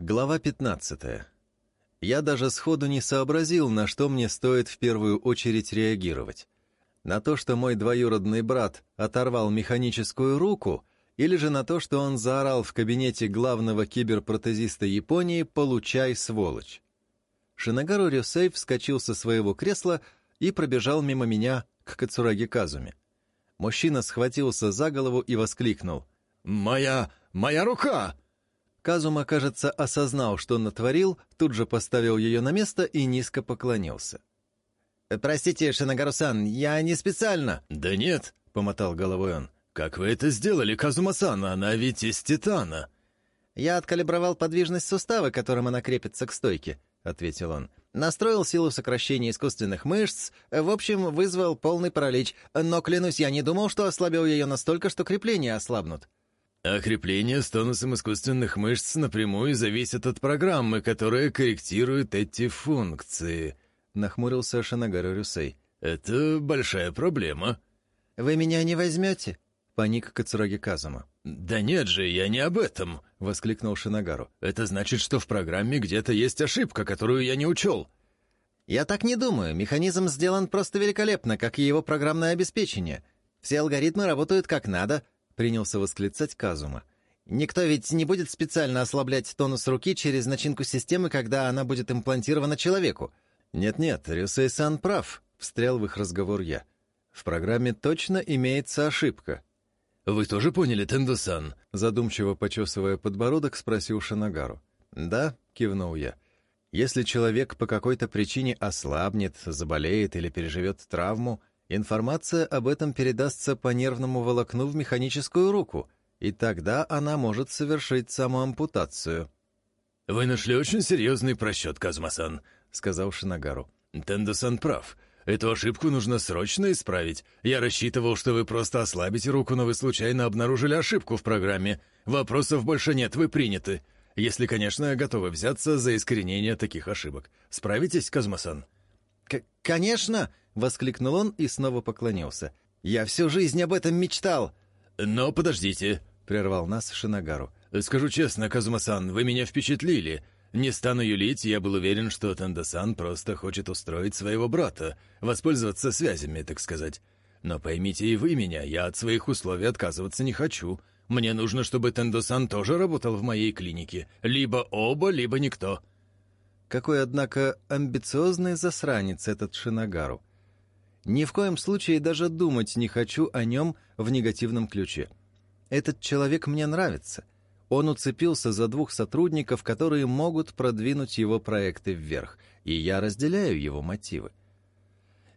Глава 15. Я даже сходу не сообразил, на что мне стоит в первую очередь реагировать. На то, что мой двоюродный брат оторвал механическую руку, или же на то, что он заорал в кабинете главного киберпротезиста Японии «Получай, сволочь!». Шинагару Рюсей вскочил со своего кресла и пробежал мимо меня к Кацураги Казуме. Мужчина схватился за голову и воскликнул. «Моя... моя рука!» Казума, кажется, осознал, что натворил, тут же поставил ее на место и низко поклонился. «Простите, Шинагарусан, я не специально!» «Да нет!» — помотал головой он. «Как вы это сделали, Казума-сан? Она ведь из титана!» «Я откалибровал подвижность сустава, которым она крепится к стойке», — ответил он. «Настроил силу сокращения искусственных мышц, в общем, вызвал полный паралич, но, клянусь, я не думал, что ослабил ее настолько, что крепления ослабнут». Окрепление а тонусом искусственных мышц напрямую зависит от программы, которая корректирует эти функции», — нахмурился Шинагару Рюсей. «Это большая проблема». «Вы меня не возьмете?» — паник Кацураги Казума. «Да нет же, я не об этом!» — воскликнул Шинагару. «Это значит, что в программе где-то есть ошибка, которую я не учел». «Я так не думаю. Механизм сделан просто великолепно, как и его программное обеспечение. Все алгоритмы работают как надо, принялся восклицать Казума. «Никто ведь не будет специально ослаблять тонус руки через начинку системы, когда она будет имплантирована человеку». «Нет-нет, Рюсей-сан прав», — встрял в их разговор я. «В программе точно имеется ошибка». «Вы тоже поняли, Тендо-сан?» — задумчиво почесывая подбородок, спросил Шанагару. «Да», — кивнул я. «Если человек по какой-то причине ослабнет, заболеет или переживет травму, Информация об этом передастся по нервному волокну в механическую руку, и тогда она может совершить самоампутацию. «Вы нашли очень серьезный просчет, Казмасан», — сказал Шинагару. «Тендо-сан прав. Эту ошибку нужно срочно исправить. Я рассчитывал, что вы просто ослабите руку, но вы случайно обнаружили ошибку в программе. Вопросов больше нет, вы приняты. Если, конечно, готовы взяться за искоренение таких ошибок. Справитесь, Казмасан?» «Конечно!» Воскликнул он и снова поклонился. «Я всю жизнь об этом мечтал!» «Но подождите!» — прервал нас Шинагару. «Скажу честно, Казумасан, вы меня впечатлили. Не стану юлить, я был уверен, что Тандасан просто хочет устроить своего брата, воспользоваться связями, так сказать. Но поймите и вы меня, я от своих условий отказываться не хочу. Мне нужно, чтобы Тандасан тоже работал в моей клинике. Либо оба, либо никто». Какой, однако, амбициозный засранец этот Шинагару. Ни в коем случае даже думать не хочу о нем в негативном ключе. Этот человек мне нравится. Он уцепился за двух сотрудников, которые могут продвинуть его проекты вверх, и я разделяю его мотивы.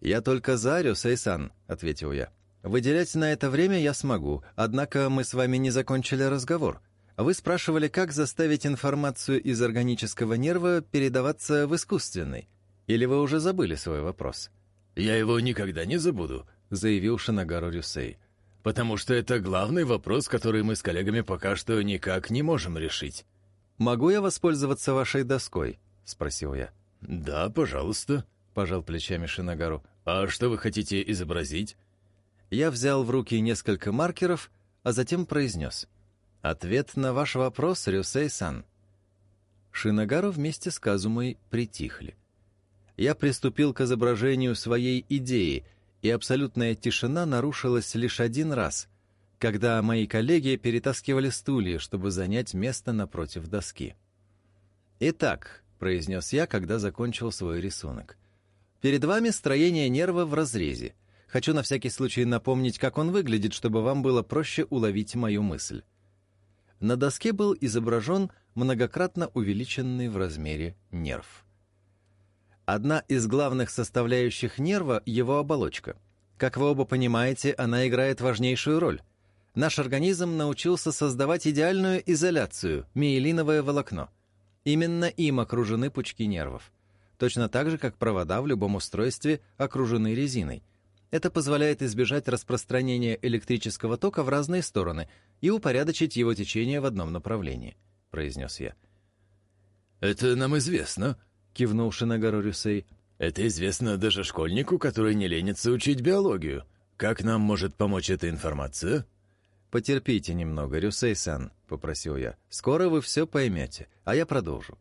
«Я только за Сейсан», — ответил я. «Выделять на это время я смогу, однако мы с вами не закончили разговор. Вы спрашивали, как заставить информацию из органического нерва передаваться в искусственный. Или вы уже забыли свой вопрос?» «Я его никогда не забуду», — заявил Шинагару Рюсей. «Потому что это главный вопрос, который мы с коллегами пока что никак не можем решить». «Могу я воспользоваться вашей доской?» — спросил я. «Да, пожалуйста», — пожал плечами Шинагару. «А что вы хотите изобразить?» Я взял в руки несколько маркеров, а затем произнес. «Ответ на ваш вопрос, Рюсей-сан». Шинагару вместе с Казумой притихли я приступил к изображению своей идеи, и абсолютная тишина нарушилась лишь один раз, когда мои коллеги перетаскивали стулья, чтобы занять место напротив доски. «Итак», — произнес я, когда закончил свой рисунок, — «перед вами строение нерва в разрезе. Хочу на всякий случай напомнить, как он выглядит, чтобы вам было проще уловить мою мысль». На доске был изображен многократно увеличенный в размере нерв. Одна из главных составляющих нерва – его оболочка. Как вы оба понимаете, она играет важнейшую роль. Наш организм научился создавать идеальную изоляцию – миелиновое волокно. Именно им окружены пучки нервов. Точно так же, как провода в любом устройстве окружены резиной. Это позволяет избежать распространения электрического тока в разные стороны и упорядочить его течение в одном направлении», — произнес я. «Это нам известно», кивнул Шинагару Рюсей. «Это известно даже школьнику, который не ленится учить биологию. Как нам может помочь эта информация?» «Потерпите немного, Рюсей-сан», — попросил я. «Скоро вы все поймете, а я продолжу.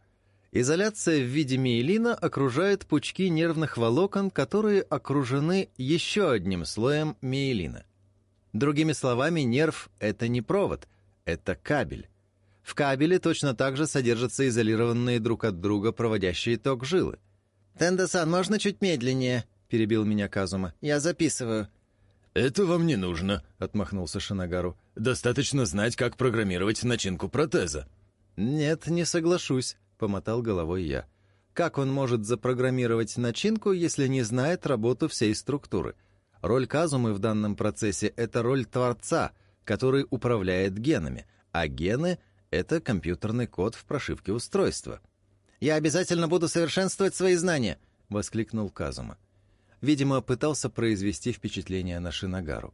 Изоляция в виде миелина окружает пучки нервных волокон, которые окружены еще одним слоем миелина. Другими словами, нерв — это не провод, это кабель. В кабеле точно так же содержатся изолированные друг от друга проводящие ток жилы. «Тенда-сан, можно чуть медленнее?» — перебил меня Казума. «Я записываю». «Это вам не нужно», — отмахнулся Шинагару. «Достаточно знать, как программировать начинку протеза». «Нет, не соглашусь», — помотал головой я. «Как он может запрограммировать начинку, если не знает работу всей структуры? Роль Казумы в данном процессе — это роль Творца, который управляет генами, а гены — это компьютерный код в прошивке устройства. «Я обязательно буду совершенствовать свои знания!» — воскликнул Казума. Видимо, пытался произвести впечатление на Шинагару.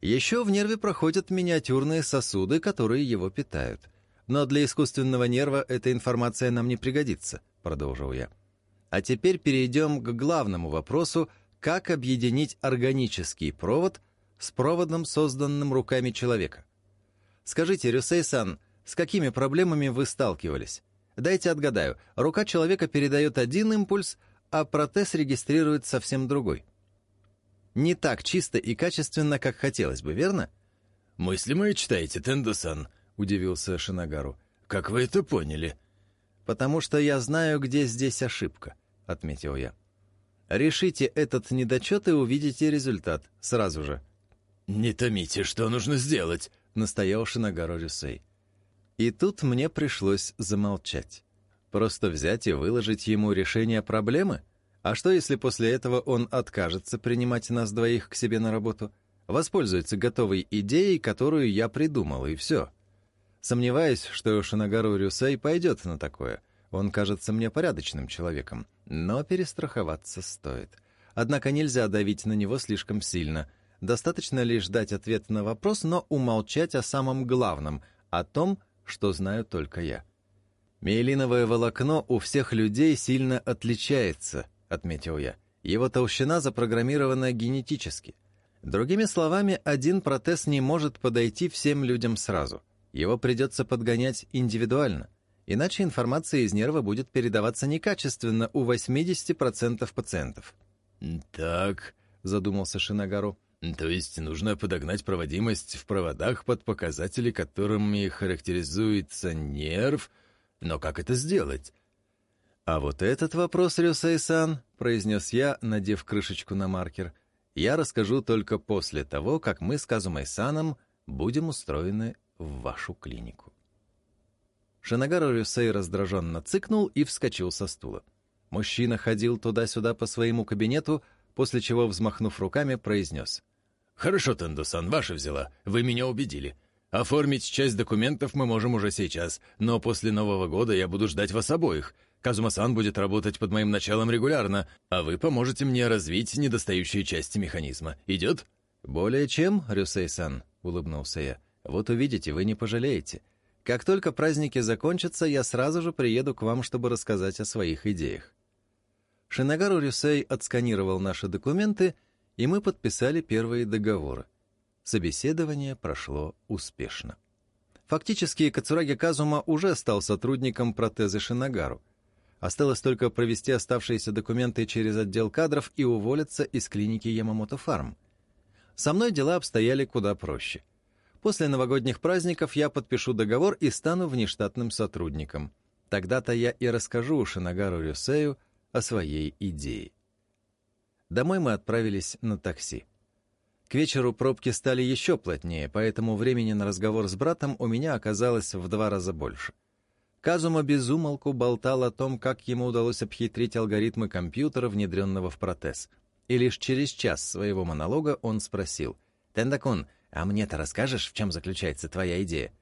Еще в нерве проходят миниатюрные сосуды, которые его питают. Но для искусственного нерва эта информация нам не пригодится, продолжил я. А теперь перейдем к главному вопросу, как объединить органический провод с проводом, созданным руками человека. Скажите, Рюсей-сан, с какими проблемами вы сталкивались? Дайте отгадаю, рука человека передает один импульс, а протез регистрирует совсем другой. Не так чисто и качественно, как хотелось бы, верно? «Мысли мои читаете, Тендо-сан», — удивился Шинагару. «Как вы это поняли?» «Потому что я знаю, где здесь ошибка», — отметил я. «Решите этот недочет и увидите результат сразу же». «Не томите, что нужно сделать», настоявший на Гарори Сэй. И тут мне пришлось замолчать. Просто взять и выложить ему решение проблемы? А что, если после этого он откажется принимать нас двоих к себе на работу? Воспользуется готовой идеей, которую я придумал, и все. Сомневаюсь, что Шинагару Рюсей пойдет на такое. Он кажется мне порядочным человеком, но перестраховаться стоит. Однако нельзя давить на него слишком сильно — Достаточно лишь дать ответ на вопрос, но умолчать о самом главном, о том, что знаю только я. «Миелиновое волокно у всех людей сильно отличается», — отметил я. «Его толщина запрограммирована генетически. Другими словами, один протез не может подойти всем людям сразу. Его придется подгонять индивидуально, иначе информация из нерва будет передаваться некачественно у 80% пациентов». «Так», — задумался Шинагару, — то есть нужно подогнать проводимость в проводах под показатели, которыми характеризуется нерв, но как это сделать? «А вот этот вопрос, Рюсей-сан», — произнес я, надев крышечку на маркер, «я расскажу только после того, как мы с Казумай-саном будем устроены в вашу клинику». Шинагара Рюсей раздраженно цыкнул и вскочил со стула. Мужчина ходил туда-сюда по своему кабинету, после чего, взмахнув руками, произнес «Хорошо, Тендусан, ваша взяла. Вы меня убедили. Оформить часть документов мы можем уже сейчас, но после Нового года я буду ждать вас обоих. Казумасан будет работать под моим началом регулярно, а вы поможете мне развить недостающие части механизма. Идет?» «Более чем, Рюсей-сан», — улыбнулся я. «Вот увидите, вы не пожалеете. Как только праздники закончатся, я сразу же приеду к вам, чтобы рассказать о своих идеях». Шинагару Рюсей отсканировал наши документы — и мы подписали первые договоры. Собеседование прошло успешно. Фактически Кацураги Казума уже стал сотрудником протезы Шинагару. Осталось только провести оставшиеся документы через отдел кадров и уволиться из клиники Ямамото Фарм. Со мной дела обстояли куда проще. После новогодних праздников я подпишу договор и стану внештатным сотрудником. Тогда-то я и расскажу Шинагару Рюсею о своей идее. Домой мы отправились на такси. К вечеру пробки стали еще плотнее, поэтому времени на разговор с братом у меня оказалось в два раза больше. Казума безумолку болтал о том, как ему удалось обхитрить алгоритмы компьютера, внедренного в протез. И лишь через час своего монолога он спросил, «Тендакун, а мне-то расскажешь, в чем заключается твоя идея?»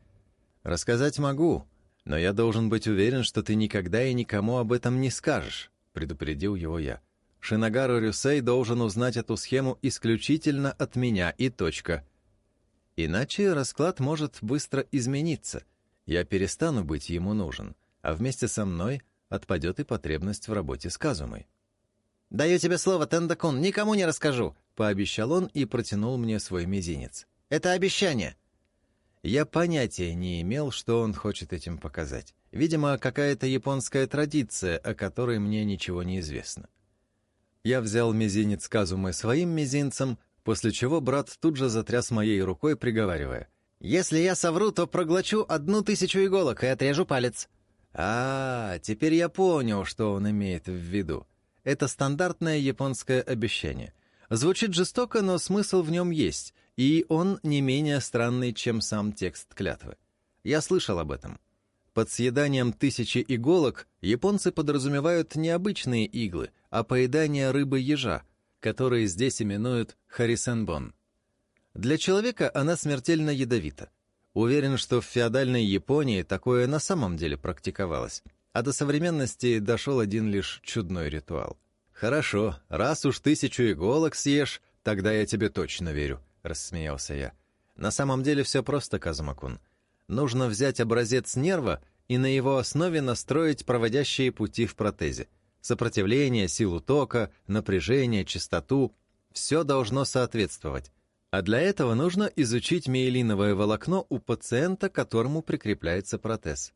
«Рассказать могу, но я должен быть уверен, что ты никогда и никому об этом не скажешь», — предупредил его я. Шинагару Рюсей должен узнать эту схему исключительно от меня и точка. Иначе расклад может быстро измениться. Я перестану быть ему нужен, а вместе со мной отпадет и потребность в работе с Казумой. «Даю тебе слово, Тендакун, никому не расскажу!» — пообещал он и протянул мне свой мизинец. «Это обещание!» Я понятия не имел, что он хочет этим показать. Видимо, какая-то японская традиция, о которой мне ничего не известно. Я взял мизинец Казумы своим мизинцем, после чего брат тут же затряс моей рукой, приговаривая. «Если я совру, то проглочу одну тысячу иголок и отрежу палец». А, а теперь я понял, что он имеет в виду. Это стандартное японское обещание. Звучит жестоко, но смысл в нем есть, и он не менее странный, чем сам текст клятвы. Я слышал об этом. Под съеданием тысячи иголок японцы подразумевают не обычные иглы, а поедание рыбы-ежа, которые здесь именуют харисенбон. Для человека она смертельно ядовита. Уверен, что в феодальной Японии такое на самом деле практиковалось, а до современности дошел один лишь чудной ритуал. «Хорошо, раз уж тысячу иголок съешь, тогда я тебе точно верю», — рассмеялся я. «На самом деле все просто, Казумакун нужно взять образец нерва и на его основе настроить проводящие пути в протезе. Сопротивление, силу тока, напряжение, частоту — все должно соответствовать. А для этого нужно изучить миелиновое волокно у пациента, которому прикрепляется протез.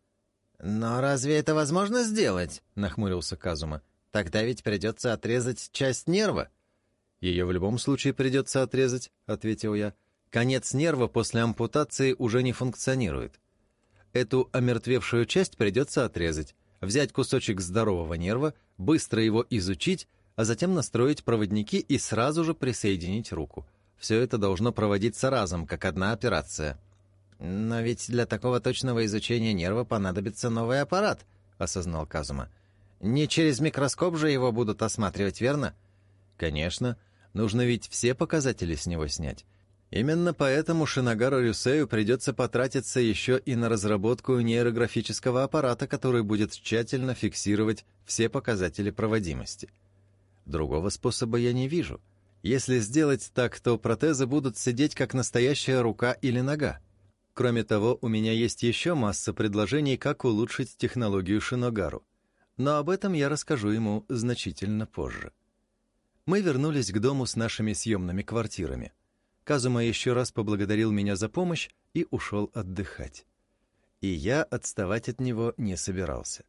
«Но разве это возможно сделать?» — нахмурился Казума. «Тогда ведь придется отрезать часть нерва». «Ее в любом случае придется отрезать», — ответил я. Конец нерва после ампутации уже не функционирует. Эту омертвевшую часть придется отрезать, взять кусочек здорового нерва, быстро его изучить, а затем настроить проводники и сразу же присоединить руку. Все это должно проводиться разом, как одна операция. «Но ведь для такого точного изучения нерва понадобится новый аппарат», — осознал Казума. «Не через микроскоп же его будут осматривать, верно?» «Конечно. Нужно ведь все показатели с него снять. Именно поэтому Шинагару Рюсею придется потратиться еще и на разработку нейрографического аппарата, который будет тщательно фиксировать все показатели проводимости. Другого способа я не вижу. Если сделать так, то протезы будут сидеть как настоящая рука или нога. Кроме того, у меня есть еще масса предложений, как улучшить технологию Шиногару. Но об этом я расскажу ему значительно позже. Мы вернулись к дому с нашими съемными квартирами — Казума еще раз поблагодарил меня за помощь и ушел отдыхать. И я отставать от него не собирался.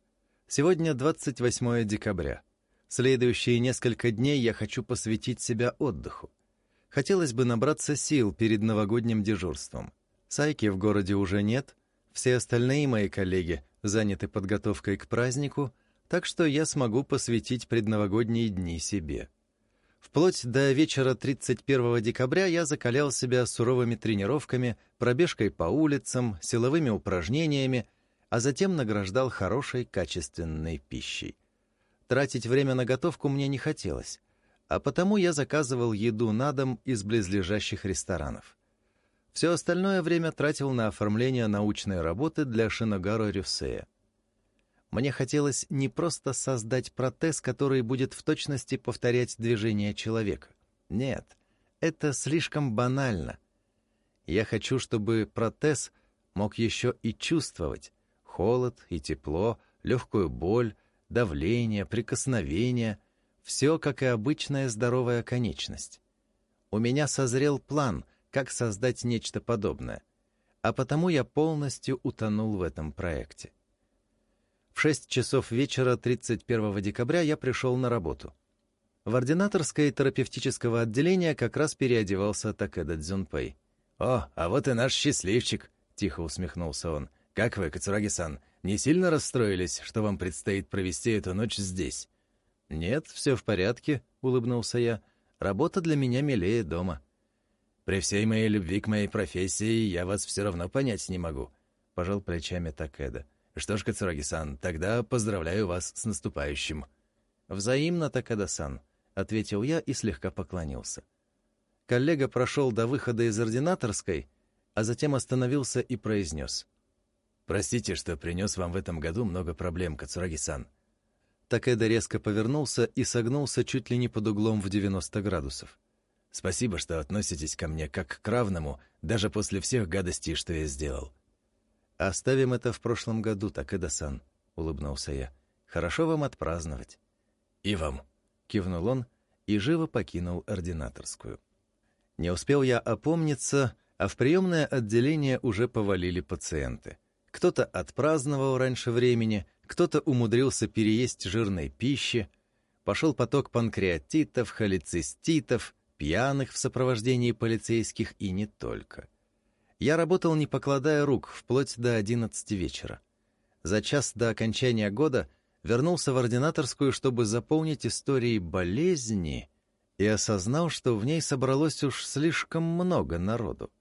Сегодня 28 декабря. Следующие несколько дней я хочу посвятить себя отдыху. Хотелось бы набраться сил перед новогодним дежурством. Сайки в городе уже нет, все остальные мои коллеги заняты подготовкой к празднику, так что я смогу посвятить предновогодние дни себе. Вплоть до вечера 31 декабря я закалял себя суровыми тренировками, пробежкой по улицам, силовыми упражнениями, а затем награждал хорошей качественной пищей. Тратить время на готовку мне не хотелось, а потому я заказывал еду на дом из близлежащих ресторанов. Все остальное время тратил на оформление научной работы для Шиногаро Рюсея. Мне хотелось не просто создать протез, который будет в точности повторять движение человека. Нет, это слишком банально. Я хочу, чтобы протез мог еще и чувствовать холод и тепло, легкую боль, давление, прикосновение, все, как и обычная здоровая конечность. У меня созрел план, как создать нечто подобное, а потому я полностью утонул в этом проекте. В шесть часов вечера 31 декабря я пришел на работу. В ординаторское терапевтического отделения как раз переодевался Такеда Дзюнпэй. «О, а вот и наш счастливчик!» — тихо усмехнулся он. «Как вы, Кацураги-сан, не сильно расстроились, что вам предстоит провести эту ночь здесь?» «Нет, все в порядке», — улыбнулся я. «Работа для меня милее дома». «При всей моей любви к моей профессии я вас все равно понять не могу», — пожал плечами Такеда. Что ж, Кацураги-сан, тогда поздравляю вас с наступающим. Взаимно, Такада-сан, ответил я и слегка поклонился. Коллега прошел до выхода из ординаторской, а затем остановился и произнес. «Простите, что принес вам в этом году много проблем, Кацураги-сан». Такеда резко повернулся и согнулся чуть ли не под углом в 90 градусов. «Спасибо, что относитесь ко мне как к равному, даже после всех гадостей, что я сделал. «Оставим это в прошлом году, так Такеда-сан», — улыбнулся я. «Хорошо вам отпраздновать». «И вам», — кивнул он и живо покинул ординаторскую. Не успел я опомниться, а в приемное отделение уже повалили пациенты. Кто-то отпраздновал раньше времени, кто-то умудрился переесть жирной пищи, пошел поток панкреатитов, холециститов, пьяных в сопровождении полицейских и не только — я работал, не покладая рук, вплоть до 11 вечера. За час до окончания года вернулся в ординаторскую, чтобы заполнить историей болезни, и осознал, что в ней собралось уж слишком много народу.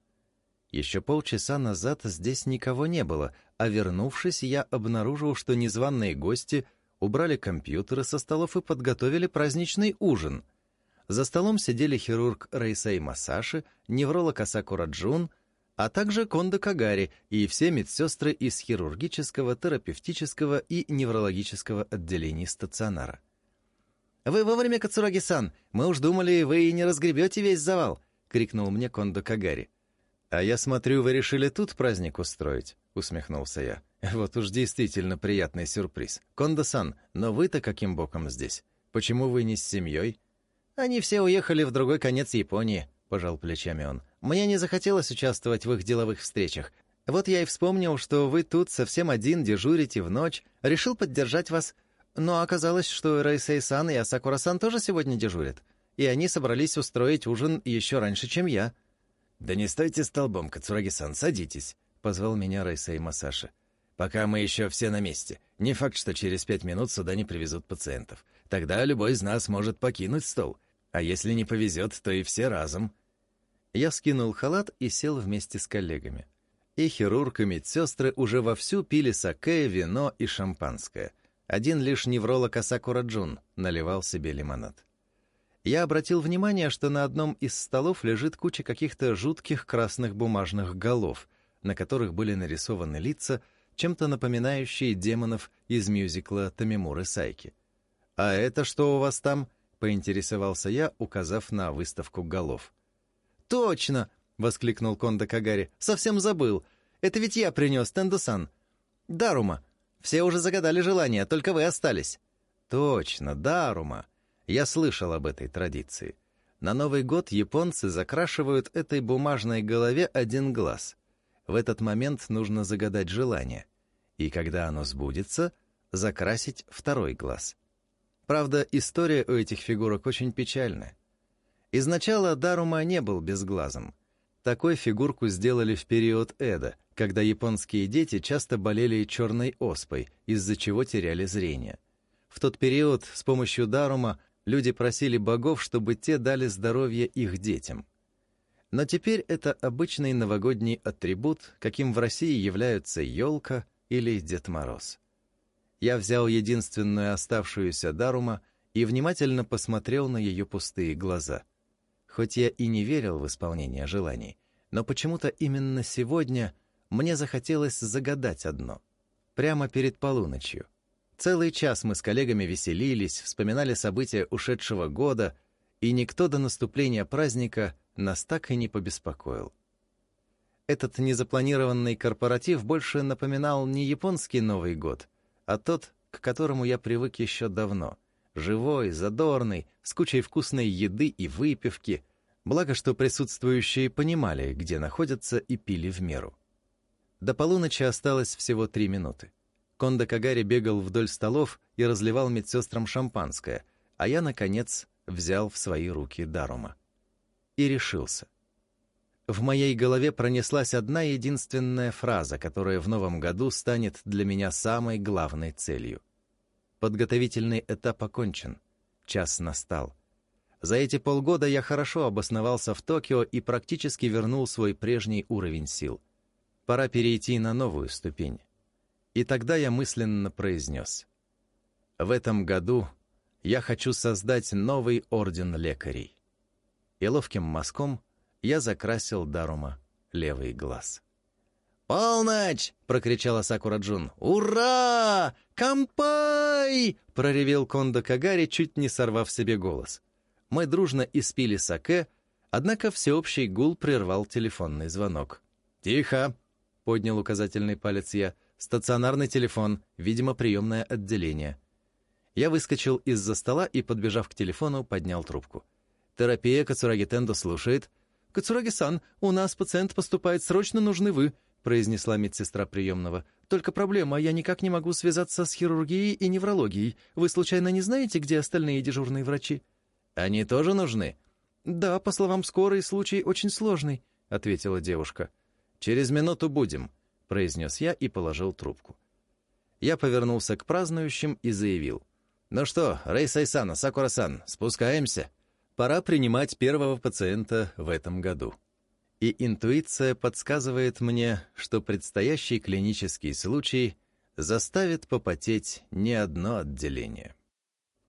Еще полчаса назад здесь никого не было, а вернувшись, я обнаружил, что незваные гости убрали компьютеры со столов и подготовили праздничный ужин. За столом сидели хирург Рейсей Масаши, невролог Асакура Джун — а также Кондо Кагари и все медсестры из хирургического, терапевтического и неврологического отделений стационара. «Вы вовремя, Кацураги-сан! Мы уж думали, вы и не разгребете весь завал!» — крикнул мне Кондо Кагари. «А я смотрю, вы решили тут праздник устроить», — усмехнулся я. «Вот уж действительно приятный сюрприз. Кондо-сан, но вы-то каким боком здесь? Почему вы не с семьей?» «Они все уехали в другой конец Японии», — пожал плечами он. Мне не захотелось участвовать в их деловых встречах. Вот я и вспомнил, что вы тут совсем один дежурите в ночь, решил поддержать вас. Но оказалось, что Рейсей-сан и Асакура-сан тоже сегодня дежурят, и они собрались устроить ужин еще раньше, чем я». «Да не стойте столбом, Кацураги-сан, садитесь», — позвал меня Рейсей Масаши. «Пока мы еще все на месте. Не факт, что через пять минут сюда не привезут пациентов. Тогда любой из нас может покинуть стол. А если не повезет, то и все разом». Я скинул халат и сел вместе с коллегами. И хирург, и медсестры уже вовсю пили саке, вино и шампанское. Один лишь невролог Асакура Джун наливал себе лимонад. Я обратил внимание, что на одном из столов лежит куча каких-то жутких красных бумажных голов, на которых были нарисованы лица, чем-то напоминающие демонов из мюзикла Тамимуры Сайки. «А это что у вас там?» — поинтересовался я, указав на выставку голов — «Точно!» — воскликнул Кондо Кагари. «Совсем забыл. Это ведь я принес Тендусан. Дарума. Все уже загадали желание, только вы остались». «Точно, Дарума. Я слышал об этой традиции. На Новый год японцы закрашивают этой бумажной голове один глаз. В этот момент нужно загадать желание. И когда оно сбудется, закрасить второй глаз». Правда, история у этих фигурок очень печальная. Изначально Дарума не был безглазым. Такой фигурку сделали в период Эда, когда японские дети часто болели черной оспой, из-за чего теряли зрение. В тот период с помощью Дарума люди просили богов, чтобы те дали здоровье их детям. Но теперь это обычный новогодний атрибут, каким в России являются елка или Дед Мороз. Я взял единственную оставшуюся Дарума и внимательно посмотрел на ее пустые глаза — Хоть я и не верил в исполнение желаний, но почему-то именно сегодня мне захотелось загадать одно. Прямо перед полуночью. Целый час мы с коллегами веселились, вспоминали события ушедшего года, и никто до наступления праздника нас так и не побеспокоил. Этот незапланированный корпоратив больше напоминал не японский Новый год, а тот, к которому я привык еще давно — живой, задорный, с кучей вкусной еды и выпивки. Благо, что присутствующие понимали, где находятся, и пили в меру. До полуночи осталось всего три минуты. Кондо Кагари бегал вдоль столов и разливал медсестрам шампанское, а я, наконец, взял в свои руки Дарума. И решился. В моей голове пронеслась одна единственная фраза, которая в новом году станет для меня самой главной целью — Подготовительный этап окончен. Час настал. За эти полгода я хорошо обосновался в Токио и практически вернул свой прежний уровень сил. Пора перейти на новую ступень. И тогда я мысленно произнес. В этом году я хочу создать новый орден лекарей. И ловким мазком я закрасил Дарума левый глаз. «Полночь!» — прокричала Сакураджун. «Ура! Компа!» «Ай!» — проревел Кондо Кагари, чуть не сорвав себе голос. Мы дружно испили саке, однако всеобщий гул прервал телефонный звонок. «Тихо!» — поднял указательный палец я. «Стационарный телефон, видимо, приемное отделение». Я выскочил из-за стола и, подбежав к телефону, поднял трубку. «Терапия Кацураги Тендо слушает». «Кацураги-сан, у нас пациент поступает, срочно нужны вы произнесла медсестра приемного. «Только проблема, я никак не могу связаться с хирургией и неврологией. Вы случайно не знаете, где остальные дежурные врачи?» «Они тоже нужны?» «Да, по словам скорой, случай очень сложный», — ответила девушка. «Через минуту будем», — произнес я и положил трубку. Я повернулся к празднующим и заявил. «Ну что, Рейсайсана, Сайсана, спускаемся. Пора принимать первого пациента в этом году» и интуиция подсказывает мне, что предстоящий клинический случай заставит попотеть не одно отделение.